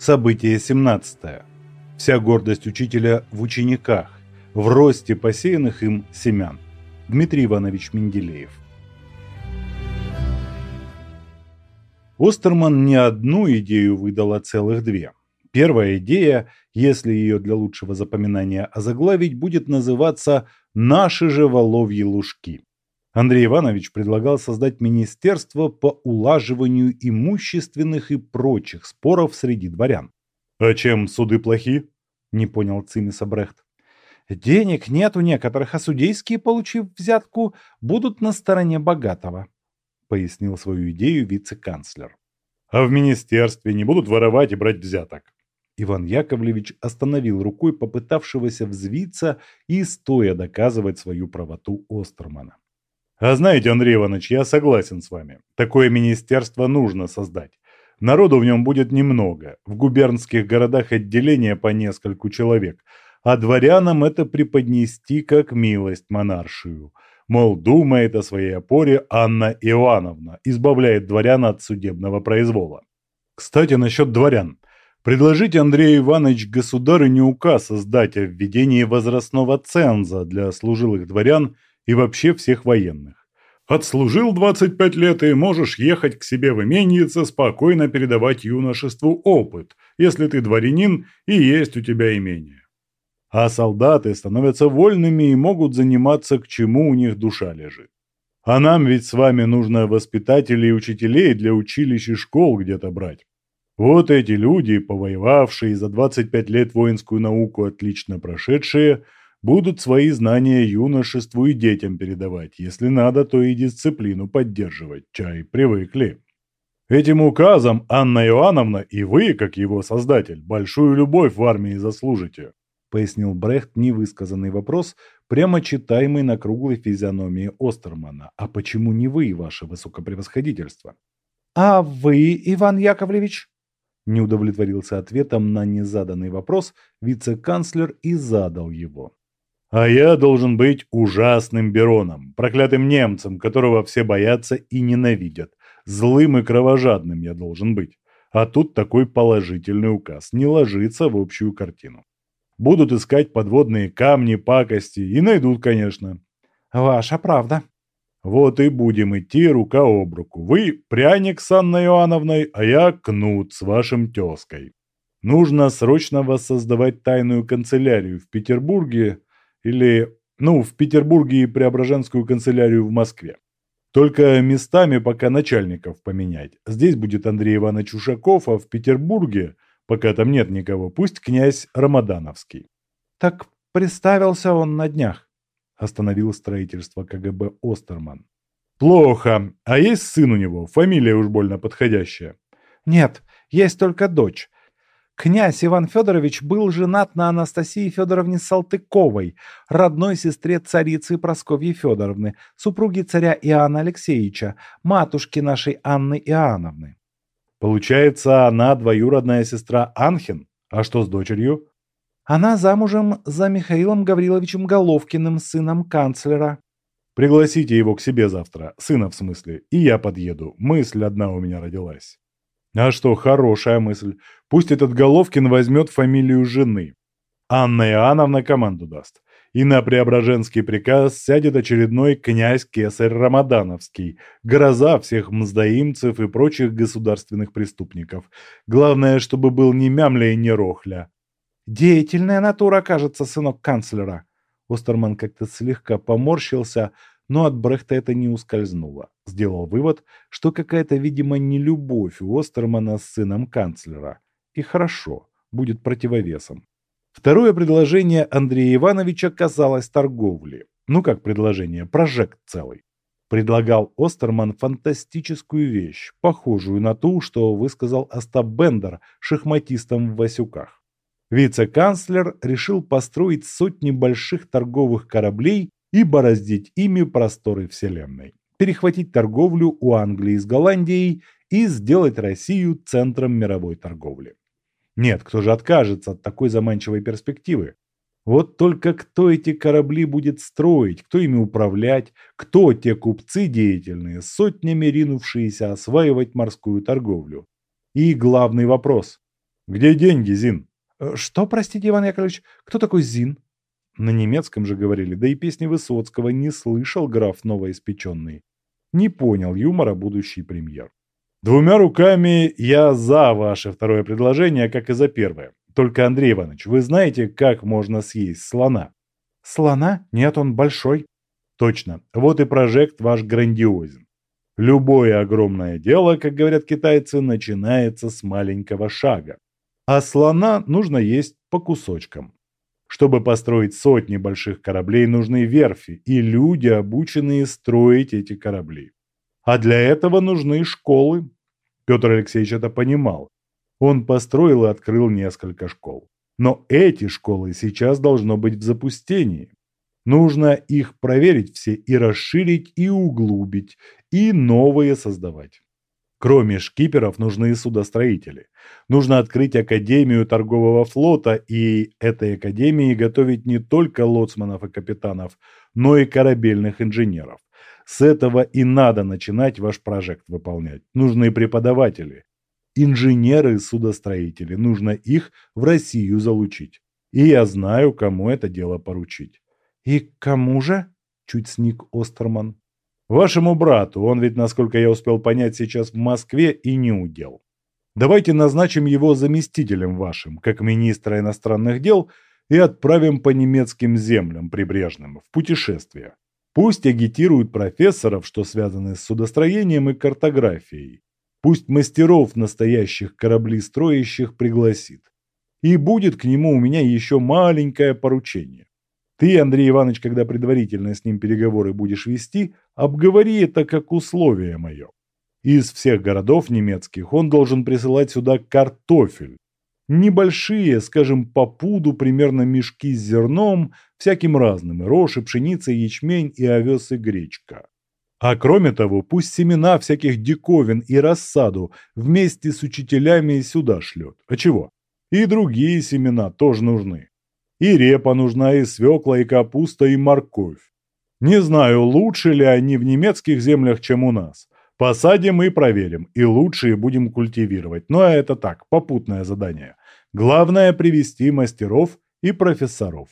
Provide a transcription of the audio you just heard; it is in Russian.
Событие 17. Вся гордость учителя в учениках, в росте посеянных им семян. Дмитрий Иванович Менделеев. Остерман не одну идею выдал, а целых две. Первая идея, если ее для лучшего запоминания озаглавить, будет называться «Наши же воловьи лужки». Андрей Иванович предлагал создать министерство по улаживанию имущественных и прочих споров среди дворян. «А чем суды плохи?» – не понял Цимиса Брехт. «Денег нет у некоторых, а судейские, получив взятку, будут на стороне богатого», – пояснил свою идею вице-канцлер. «А в министерстве не будут воровать и брать взяток?» Иван Яковлевич остановил рукой попытавшегося взвиться и стоя доказывать свою правоту Остермана. А знаете, Андрей Иванович, я согласен с вами. Такое министерство нужно создать. Народу в нем будет немного. В губернских городах отделения по нескольку человек. А дворянам это преподнести как милость монаршию. Мол, думает о своей опоре Анна Иоанновна, избавляет дворян от судебного произвола. Кстати, насчет дворян. Предложите Андрей Иванович государыню указ создать о введении возрастного ценза для служилых дворян – и вообще всех военных. Отслужил 25 лет и можешь ехать к себе в именице, спокойно передавать юношеству опыт, если ты дворянин и есть у тебя имение. А солдаты становятся вольными и могут заниматься, к чему у них душа лежит. А нам ведь с вами нужно воспитателей и учителей для училищ и школ где-то брать. Вот эти люди, повоевавшие за 25 лет воинскую науку отлично прошедшие – будут свои знания юношеству и детям передавать. Если надо, то и дисциплину поддерживать. Чай привыкли. Этим указом Анна Иоанновна и вы, как его создатель, большую любовь в армии заслужите», пояснил Брехт невысказанный вопрос, прямо читаемый на круглой физиономии Остермана. «А почему не вы, ваше высокопревосходительство?» «А вы, Иван Яковлевич?» Не удовлетворился ответом на незаданный вопрос вице-канцлер и задал его. А я должен быть ужасным Бероном, проклятым немцем, которого все боятся и ненавидят. Злым и кровожадным я должен быть. А тут такой положительный указ не ложится в общую картину. Будут искать подводные камни, пакости и найдут, конечно. Ваша правда. Вот и будем идти рука об руку. Вы пряник с Анной Иоанновной, а я кнут с вашим тезкой. Нужно срочно воссоздавать тайную канцелярию в Петербурге, или, ну, в Петербурге и Преображенскую канцелярию в Москве. Только местами пока начальников поменять. Здесь будет Андрей Иванович Ушаков, а в Петербурге, пока там нет никого, пусть князь Рамадановский. Так представился он на днях. Остановил строительство КГБ Остерман. Плохо. А есть сын у него? Фамилия уж больно подходящая. Нет, есть только дочь. Князь Иван Федорович был женат на Анастасии Федоровне Салтыковой, родной сестре царицы Просковьи Федоровны, супруги царя Иоанна Алексеевича, матушки нашей Анны Иоанновны. Получается, она двоюродная сестра Анхин? А что с дочерью? Она замужем за Михаилом Гавриловичем Головкиным, сыном канцлера. Пригласите его к себе завтра, сына в смысле, и я подъеду. Мысль одна у меня родилась. А что, хорошая мысль. Пусть этот Головкин возьмет фамилию жены. Анна Иоанновна команду даст. И на Преображенский приказ сядет очередной князь-кесарь Рамадановский, гроза всех мздоимцев и прочих государственных преступников. Главное, чтобы был не мямля и не рохля. Деятельная натура, кажется, сынок канцлера. Остерман как-то слегка поморщился, но от Брехта это не ускользнуло. Сделал вывод, что какая-то, видимо, нелюбовь у Остермана с сыном канцлера. И хорошо, будет противовесом. Второе предложение Андрея Ивановича касалось торговли. Ну как предложение, прожект целый. Предлагал Остерман фантастическую вещь, похожую на ту, что высказал Остап Бендер шахматистам в Васюках. Вице-канцлер решил построить сотни больших торговых кораблей и бороздить ими просторы Вселенной, перехватить торговлю у Англии с Голландией и сделать Россию центром мировой торговли. Нет, кто же откажется от такой заманчивой перспективы? Вот только кто эти корабли будет строить, кто ими управлять, кто те купцы деятельные, сотнями ринувшиеся осваивать морскую торговлю? И главный вопрос. Где деньги, Зин? Э, что, простите, Иван Яковлевич, кто такой Зин? На немецком же говорили, да и песни Высоцкого не слышал граф новоиспеченный. Не понял юмора будущий премьер. Двумя руками я за ваше второе предложение, как и за первое. Только, Андрей Иванович, вы знаете, как можно съесть слона? Слона? Нет, он большой. Точно. Вот и прожект ваш грандиозен. Любое огромное дело, как говорят китайцы, начинается с маленького шага. А слона нужно есть по кусочкам. Чтобы построить сотни больших кораблей, нужны верфи и люди, обученные строить эти корабли. А для этого нужны школы. Петр Алексеевич это понимал. Он построил и открыл несколько школ. Но эти школы сейчас должно быть в запустении. Нужно их проверить все и расширить, и углубить, и новые создавать. Кроме шкиперов нужны судостроители. Нужно открыть Академию торгового флота и этой академии готовить не только лоцманов и капитанов, но и корабельных инженеров. С этого и надо начинать ваш проект выполнять. Нужны преподаватели. Инженеры-судостроители. Нужно их в Россию залучить. И я знаю, кому это дело поручить. «И кому же?» – чуть сник Остерман. «Вашему брату. Он ведь, насколько я успел понять, сейчас в Москве и не удел. Давайте назначим его заместителем вашим, как министра иностранных дел, и отправим по немецким землям прибрежным в путешествие. Пусть агитируют профессоров, что связаны с судостроением и картографией. Пусть мастеров настоящих кораблестроящих пригласит. И будет к нему у меня еще маленькое поручение. Ты, Андрей Иванович, когда предварительно с ним переговоры будешь вести, обговори это как условие мое. Из всех городов немецких он должен присылать сюда картофель, Небольшие, скажем, по пуду примерно мешки с зерном, всяким разным, и рожь, и пшеница, и ячмень, и овес, и гречка. А кроме того, пусть семена всяких диковин и рассаду вместе с учителями сюда шлет. А чего? И другие семена тоже нужны. И репа нужна, и свекла, и капуста, и морковь. Не знаю, лучше ли они в немецких землях, чем у нас. Посадим и проверим, и лучшие будем культивировать. Но это так, попутное задание. Главное – привести мастеров и профессоров.